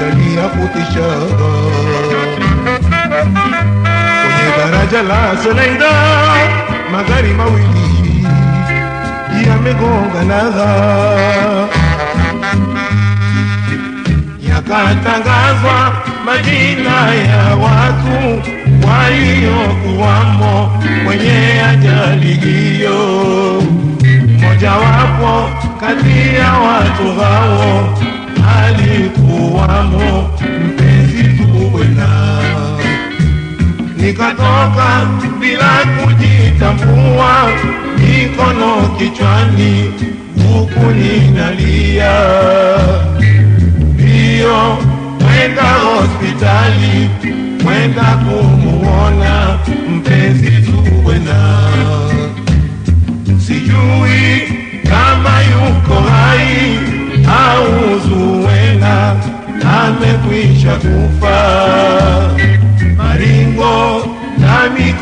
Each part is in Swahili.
kutisha kwenye daraja la Soleida, magari mawili yamegongana yakatangazwa majina ya watu waliokuwamo kwenye ajali hiyo. Mojawapo kati ya watu hao alikuwamo mpenzi tuwena Nikatoka bila kujitambua, mikono kichwani, huku ninalia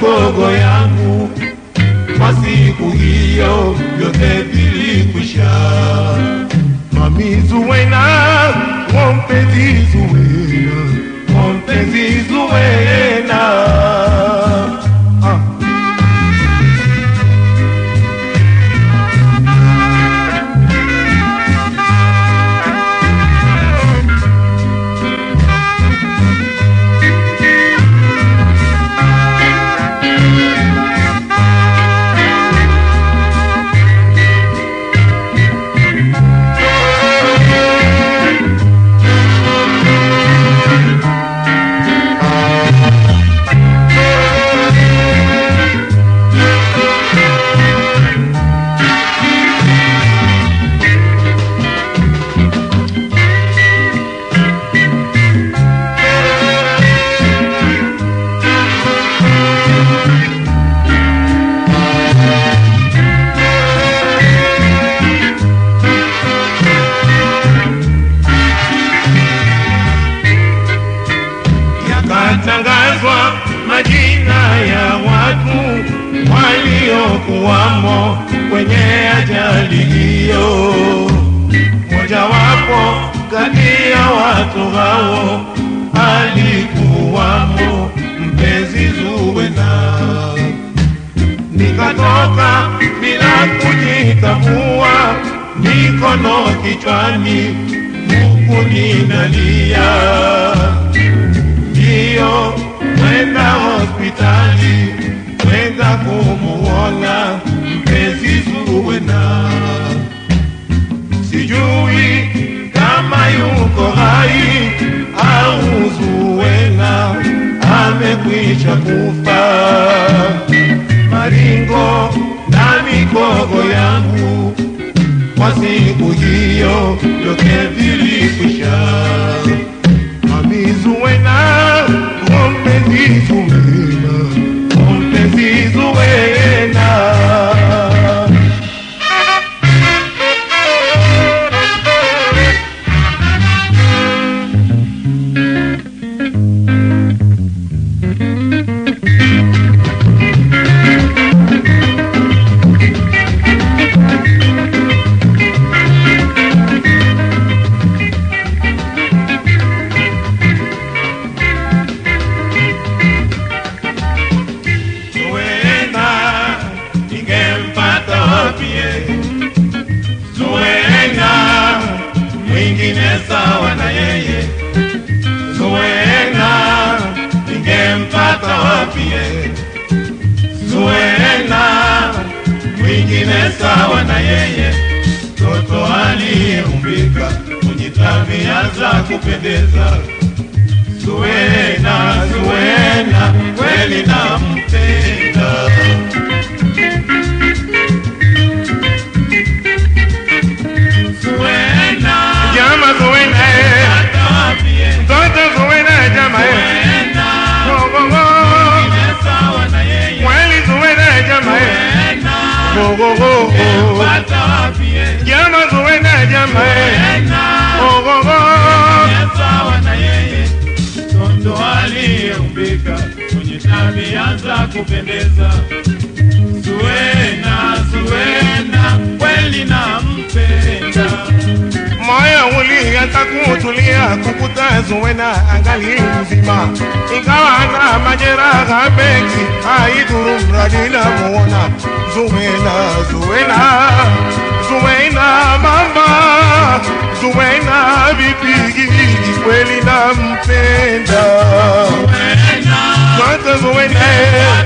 pogoya yakatangazwa majina ya watu waliokuwamo kwenye ajali hiyo. Mojawapo kati ya watu hao alikuwamo mpenzi Zuwena. Nikatoka bila kujitambua, mikono kichwani, huku ninalia kwenda hospitali kwenda kumuona mpenzi Zuwena. Sijui kama yuko hai au Zuwena amekwisha kufa. Maringo na mikogo yangu kwa siku hiyo yote vilikwisha. Ningempata Zuena mwingine sawa na yeye. Zuena ningempata wapie. Zuena mwingine sawa na yeye. Toto aliyeumbika mwenye tabia za kupendeza. Zuena, Zuena kweli nampenda. ogogo jana tuwena jama ogogo ndo aliyeumbika mwenye tabia kupendeza Zuena, Zuena kweli nampenda moyo takutulia kutulia kukuta Zuwena angali mzima, ingawa na majeraha mengi, haidhuru mradi namuona Zuwena, Zuwena, Zuwena mama, Zuwena bibi, kweli nampenda. Zuwena, atawapie. Zuwena,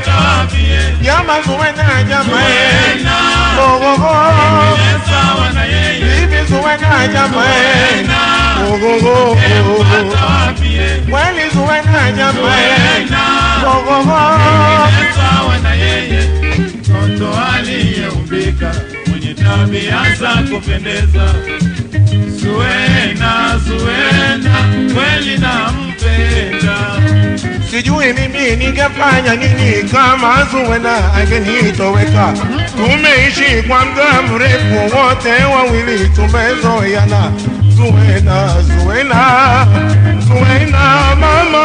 oh, oh. ni sawa yeye. Bibi Zuwena, jama Zuena, oh, oh, oh, oh. atawapie. Kweli Zuwena, jama Zuena, oh, oh, oh. ni sawa na yeye. Mtoto aliyeumbika mwenye tabia za kupendeza. Zuena, Zuena, kweli nampenda. Sijui mimi ningefanya nini kama Zuwena angenitoweka. Tumeishi kwa muda mrefu, wote wawili tumezoeana. Zuwena, Zuwena, Zuwena mama,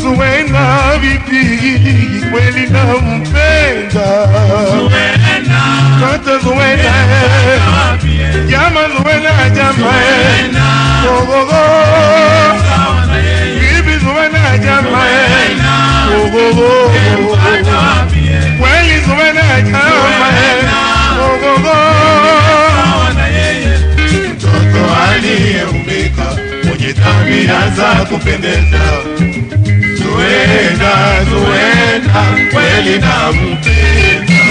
Zuwena bibi, kweli nampenda. Zuena, Kata Zuwena, jama Zuwena, jama oh, oh, oh. Za kupendeza, Zuwena, Zuwena, kweli nampenda.